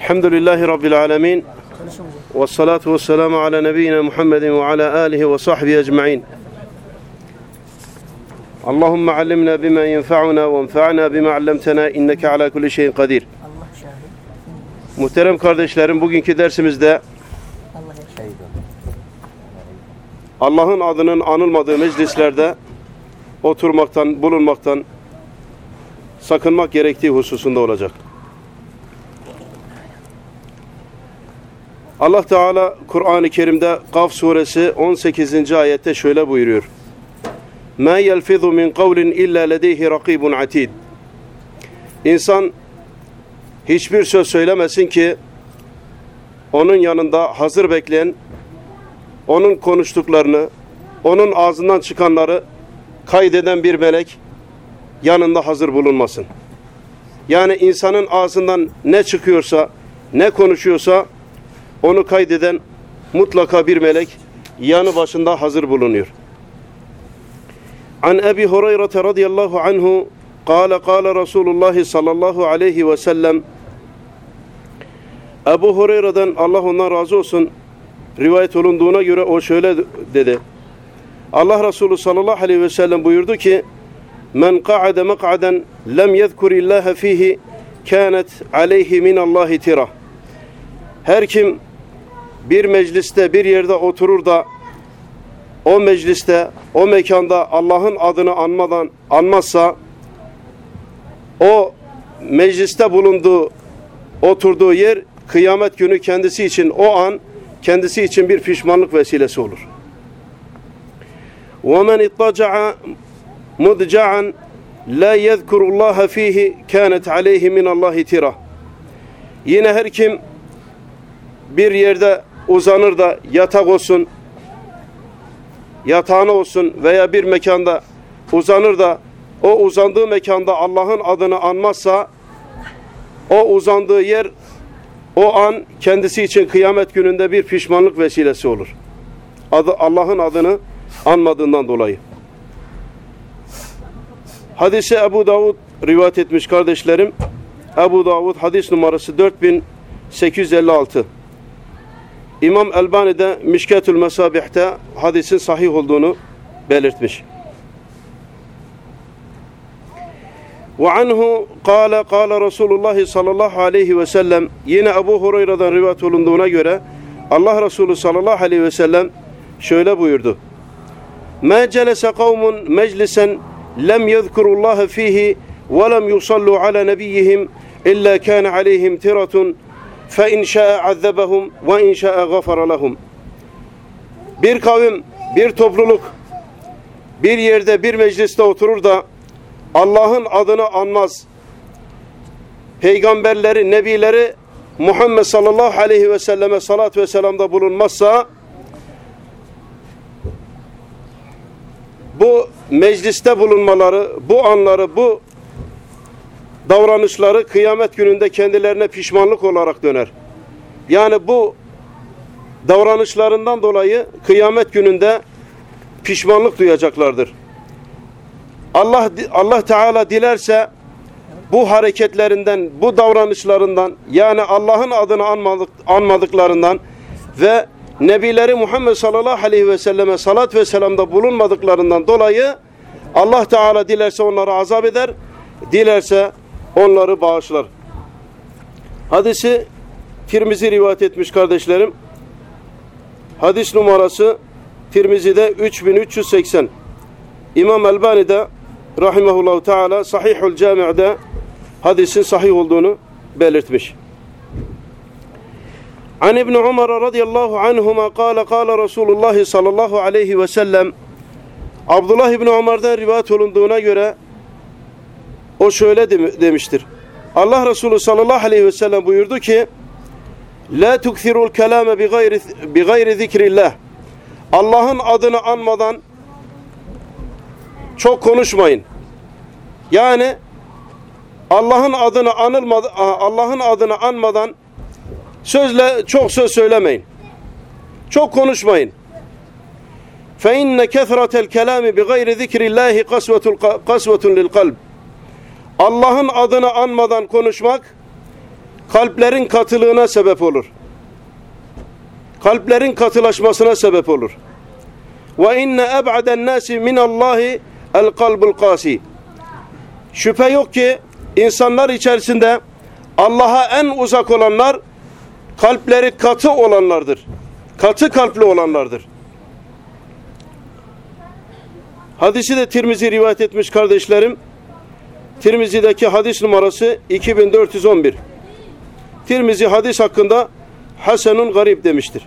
Elhamdülillahi Rabbil alemin. Ve salatu ve selamu ala nebiyyina Muhammedin ve ala alihi ve sahbihi ecma'in. Allahümme allimna bima yenfa'una ve enfa'na bima allamtana inneke ala kulli şeyin kadir. Muhterem kardeşlerim bugünkü dersimizde Allah'ın adının anılmadığı meclislerde oturmaktan, bulunmaktan sakınmak gerektiği hususunda olacak. Allah Teala Kur'an-ı Kerim'de Kaf suresi 18. ayette şöyle buyuruyor. مَا يَلْفِظُ مِنْ قَوْلٍ اِلَّا لَدَيْهِ رَقِيبٌ عَتِيدٌ İnsan hiçbir söz söylemesin ki onun yanında hazır bekleyen onun konuştuklarını, onun ağzından çıkanları kaydeden bir melek yanında hazır bulunmasın. Yani insanın ağzından ne çıkıyorsa, ne konuşuyorsa onu kaydeden mutlaka bir melek yanı başında hazır bulunuyor. An Ebi Hureyre radıyallahu anhu قال قال رسول الله sallallahu aleyhi ve sellem Ebu Hureyre'den Allah ondan razı olsun rivayet olunduğuna göre o şöyle dedi. Allah Resulü sallallahu aleyhi ve sellem buyurdu ki Men qa'ade maq'aden lem yezkurillaha fihi kânet aleyhi minallahi tirah. Her kim bir mecliste bir yerde oturur da o mecliste o mekanda Allah'ın adını anmadan anmazsa o mecliste bulunduğu oturduğu yer kıyamet günü kendisi için o an kendisi için bir pişmanlık vesilesi olur. وَمَنْ اِطَّجَعَ مُدْجَعًا لَا يَذْكُرُ اللّٰهَ ف۪يهِ كَانَتْ عَلَيْهِ مِنَ اللّٰهِ تِرَةً Yine her kim bir yerde uzanır da yatak olsun, yatağına olsun veya bir mekanda uzanır da o uzandığı mekanda Allah'ın adını anmazsa o uzandığı yer o an kendisi için kıyamet gününde bir pişmanlık vesilesi olur. Adı Allah'ın adını anmadığından dolayı. Hadisi Ebu Davud rivayet etmiş kardeşlerim. Ebu Davud hadis numarası 4856. İmam Elbani de Mişketül Mesabih'te hadisin sahih olduğunu belirtmiş. وعنه قال قال رسول الله sallallahu aleyhi ve sellem yine Ebu Hureyre'den rivayet olunduğuna göre Allah Resulü sallallahu aleyhi ve sellem şöyle buyurdu. Ma celese kavmun meclisen lem yezkurullaha fihi ve lem yusallu ala nebiyyihim illa kana aleyhim tiratun fe in şa'a azzabahum ve in şa'a gafara lahum. Bir kavim, bir topluluk bir yerde bir mecliste oturur da Allah'ın adını anmaz. Peygamberleri, nebileri Muhammed sallallahu aleyhi ve selleme salat ve selamda bulunmazsa bu mecliste bulunmaları, bu anları, bu davranışları kıyamet gününde kendilerine pişmanlık olarak döner. Yani bu davranışlarından dolayı kıyamet gününde pişmanlık duyacaklardır. Allah Allah Teala dilerse bu hareketlerinden, bu davranışlarından yani Allah'ın adını anmadık, anmadıklarından ve Nebileri Muhammed sallallahu aleyhi ve selleme salat ve selamda bulunmadıklarından dolayı Allah Teala dilerse onları azap eder, dilerse onları bağışlar. Hadisi Tirmizi rivayet etmiş kardeşlerim. Hadis numarası Tirmizi'de 3380. İmam Elbani'de rahimehullahu teala Sahihul Cami'de hadisin sahih olduğunu belirtmiş. An İbn Umar radıyallahu anhuma kâle kâle Resulullah sallallahu aleyhi ve sellem Abdullah İbn Umar'dan rivayet olunduğuna göre o şöyle demiştir. Allah Resulü sallallahu aleyhi ve sellem buyurdu ki La tukthirul kelame bi gayri bi gayri zikrillah. Allah'ın adını anmadan çok konuşmayın. Yani Allah'ın adını anılmadı Allah'ın adını anmadan sözle çok söz söylemeyin. Çok konuşmayın. Fe inne kesratel kelami bi gayri zikrillahi kasvetun lil kalb. Allah'ın adını anmadan konuşmak kalplerin katılığına sebep olur. Kalplerin katılaşmasına sebep olur. Ve inne eb'aden nasi min Allahi el kalbul kasi. Şüphe yok ki insanlar içerisinde Allah'a en uzak olanlar kalpleri katı olanlardır. Katı kalpli olanlardır. Hadisi de Tirmizi rivayet etmiş kardeşlerim. Tirmizi'deki hadis numarası 2411. Tirmizi hadis hakkında Hasenun garip demiştir.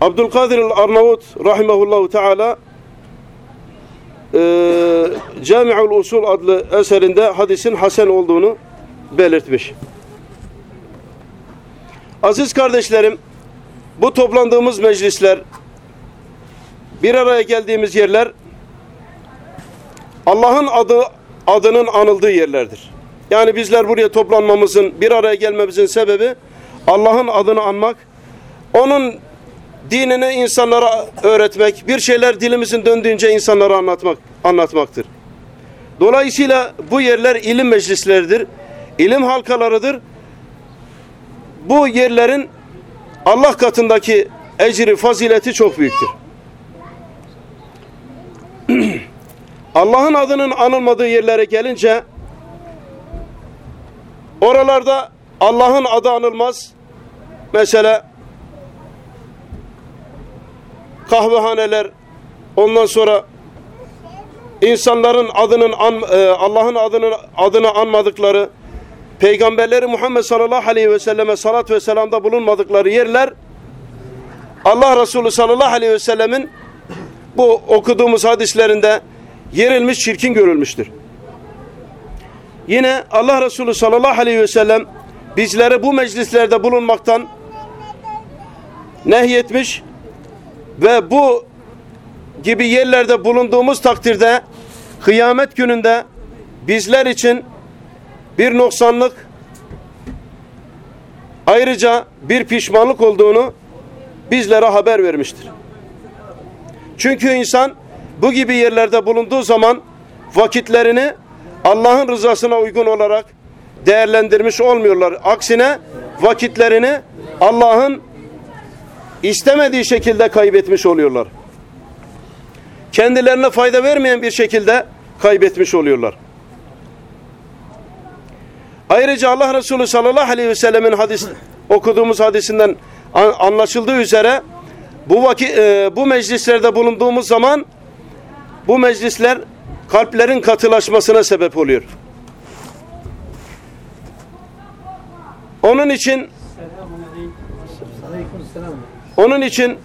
Abdülkadir el-Arnavut rahimahullahu teala e, Cami'ul Usul adlı eserinde hadisin hasen olduğunu belirtmiş. Aziz kardeşlerim, bu toplandığımız meclisler, bir araya geldiğimiz yerler, Allah'ın adı adının anıldığı yerlerdir. Yani bizler buraya toplanmamızın, bir araya gelmemizin sebebi Allah'ın adını anmak, onun dinini insanlara öğretmek, bir şeyler dilimizin döndüğünce insanlara anlatmak anlatmaktır. Dolayısıyla bu yerler ilim meclisleridir, ilim halkalarıdır. Bu yerlerin Allah katındaki ecri, fazileti çok büyüktür. Allah'ın adının anılmadığı yerlere gelince oralarda Allah'ın adı anılmaz. Mesela kahvehaneler ondan sonra insanların adının e, Allah'ın adının adını anmadıkları peygamberleri Muhammed sallallahu aleyhi ve selleme salat ve selamda bulunmadıkları yerler Allah Resulü sallallahu aleyhi ve sellemin bu okuduğumuz hadislerinde yerilmiş çirkin görülmüştür. Yine Allah Resulü sallallahu aleyhi ve sellem bizlere bu meclislerde bulunmaktan nehyetmiş ve bu gibi yerlerde bulunduğumuz takdirde kıyamet gününde bizler için bir noksanlık ayrıca bir pişmanlık olduğunu bizlere haber vermiştir. Çünkü insan bu gibi yerlerde bulunduğu zaman vakitlerini Allah'ın rızasına uygun olarak değerlendirmiş olmuyorlar. Aksine vakitlerini Allah'ın istemediği şekilde kaybetmiş oluyorlar. Kendilerine fayda vermeyen bir şekilde kaybetmiş oluyorlar. Ayrıca Allah Resulü sallallahu aleyhi ve sellemin hadis, okuduğumuz hadisinden anlaşıldığı üzere bu vakit, e, bu meclislerde bulunduğumuz zaman bu meclisler kalplerin katılaşmasına sebep oluyor. Onun için onun için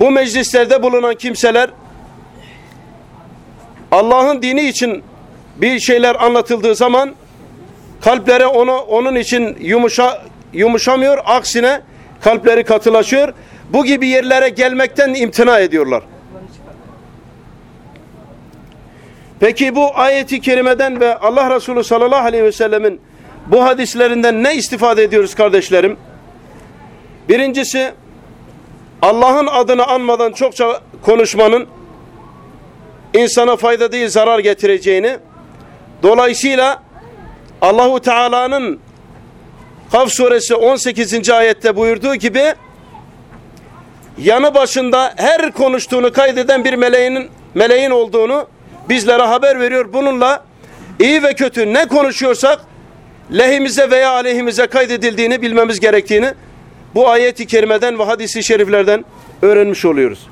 bu meclislerde bulunan kimseler Allah'ın dini için bir şeyler anlatıldığı zaman kalpleri onu onun için yumuşa yumuşamıyor. Aksine kalpleri katılaşıyor. Bu gibi yerlere gelmekten imtina ediyorlar. Peki bu ayeti kerimeden ve Allah Resulü sallallahu aleyhi ve sellemin bu hadislerinden ne istifade ediyoruz kardeşlerim? Birincisi Allah'ın adını anmadan çokça konuşmanın insana fayda değil zarar getireceğini dolayısıyla Allahu Teala'nın Kaf suresi 18. ayette buyurduğu gibi yanı başında her konuştuğunu kaydeden bir meleğin meleğin olduğunu bizlere haber veriyor. Bununla iyi ve kötü ne konuşuyorsak lehimize veya aleyhimize kaydedildiğini bilmemiz gerektiğini bu ayeti kerimeden ve hadisi şeriflerden öğrenmiş oluyoruz.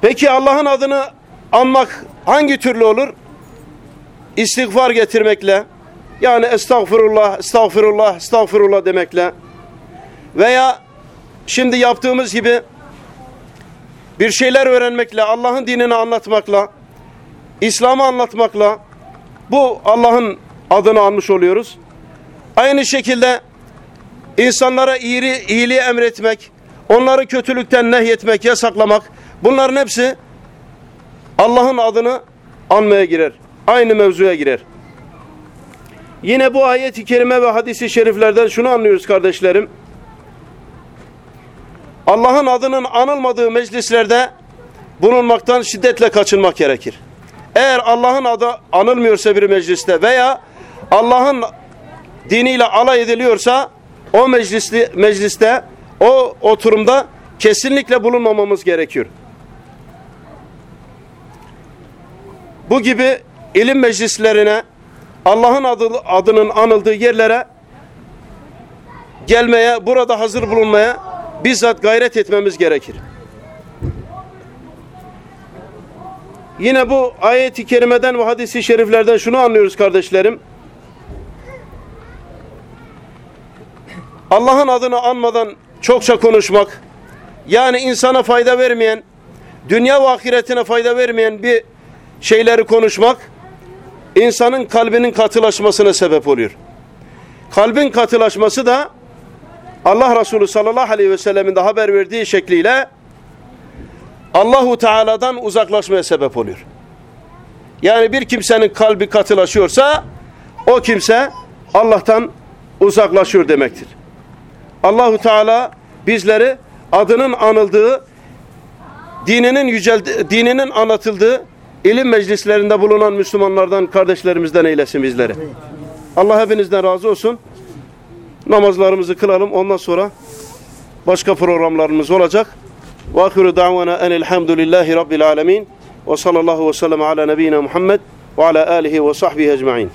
Peki Allah'ın adını anmak hangi türlü olur? İstiğfar getirmekle, yani estağfurullah, estağfurullah, estağfurullah demekle veya şimdi yaptığımız gibi bir şeyler öğrenmekle, Allah'ın dinini anlatmakla, İslam'ı anlatmakla bu Allah'ın adını almış oluyoruz. Aynı şekilde insanlara iyiliği, iyiliği emretmek, onları kötülükten nehyetmek, yasaklamak bunların hepsi Allah'ın adını anmaya girer. Aynı mevzuya girer. Yine bu ayet-i kerime ve hadisi şeriflerden şunu anlıyoruz kardeşlerim. Allah'ın adının anılmadığı meclislerde bulunmaktan şiddetle kaçınmak gerekir. Eğer Allah'ın adı anılmıyorsa bir mecliste veya Allah'ın diniyle alay ediliyorsa o meclisli, mecliste o oturumda kesinlikle bulunmamamız gerekiyor. Bu gibi ilim meclislerine Allah'ın adı, adının anıldığı yerlere gelmeye, burada hazır bulunmaya bizzat gayret etmemiz gerekir. Yine bu ayeti kerimeden ve hadisi şeriflerden şunu anlıyoruz kardeşlerim. Allah'ın adını anmadan çokça konuşmak, yani insana fayda vermeyen, dünya ve ahiretine fayda vermeyen bir şeyleri konuşmak, insanın kalbinin katılaşmasına sebep oluyor. Kalbin katılaşması da Allah Resulü sallallahu aleyhi ve sellemin de haber verdiği şekliyle Allahu Teala'dan uzaklaşmaya sebep oluyor. Yani bir kimsenin kalbi katılaşıyorsa o kimse Allah'tan uzaklaşıyor demektir. Allahu Teala bizleri adının anıldığı, dininin yücel dininin anlatıldığı ilim meclislerinde bulunan Müslümanlardan, kardeşlerimizden eylesin bizleri. Allah hepinizden razı olsun. Namazlarımızı kılalım. Ondan sonra başka programlarımız olacak. Ve ahiru da'vana enelhamdülillahi rabbil alemin. Ve sallallahu ve sellem ala nebiyyina Muhammed ve ala alihi ve sahbihi ecma'in.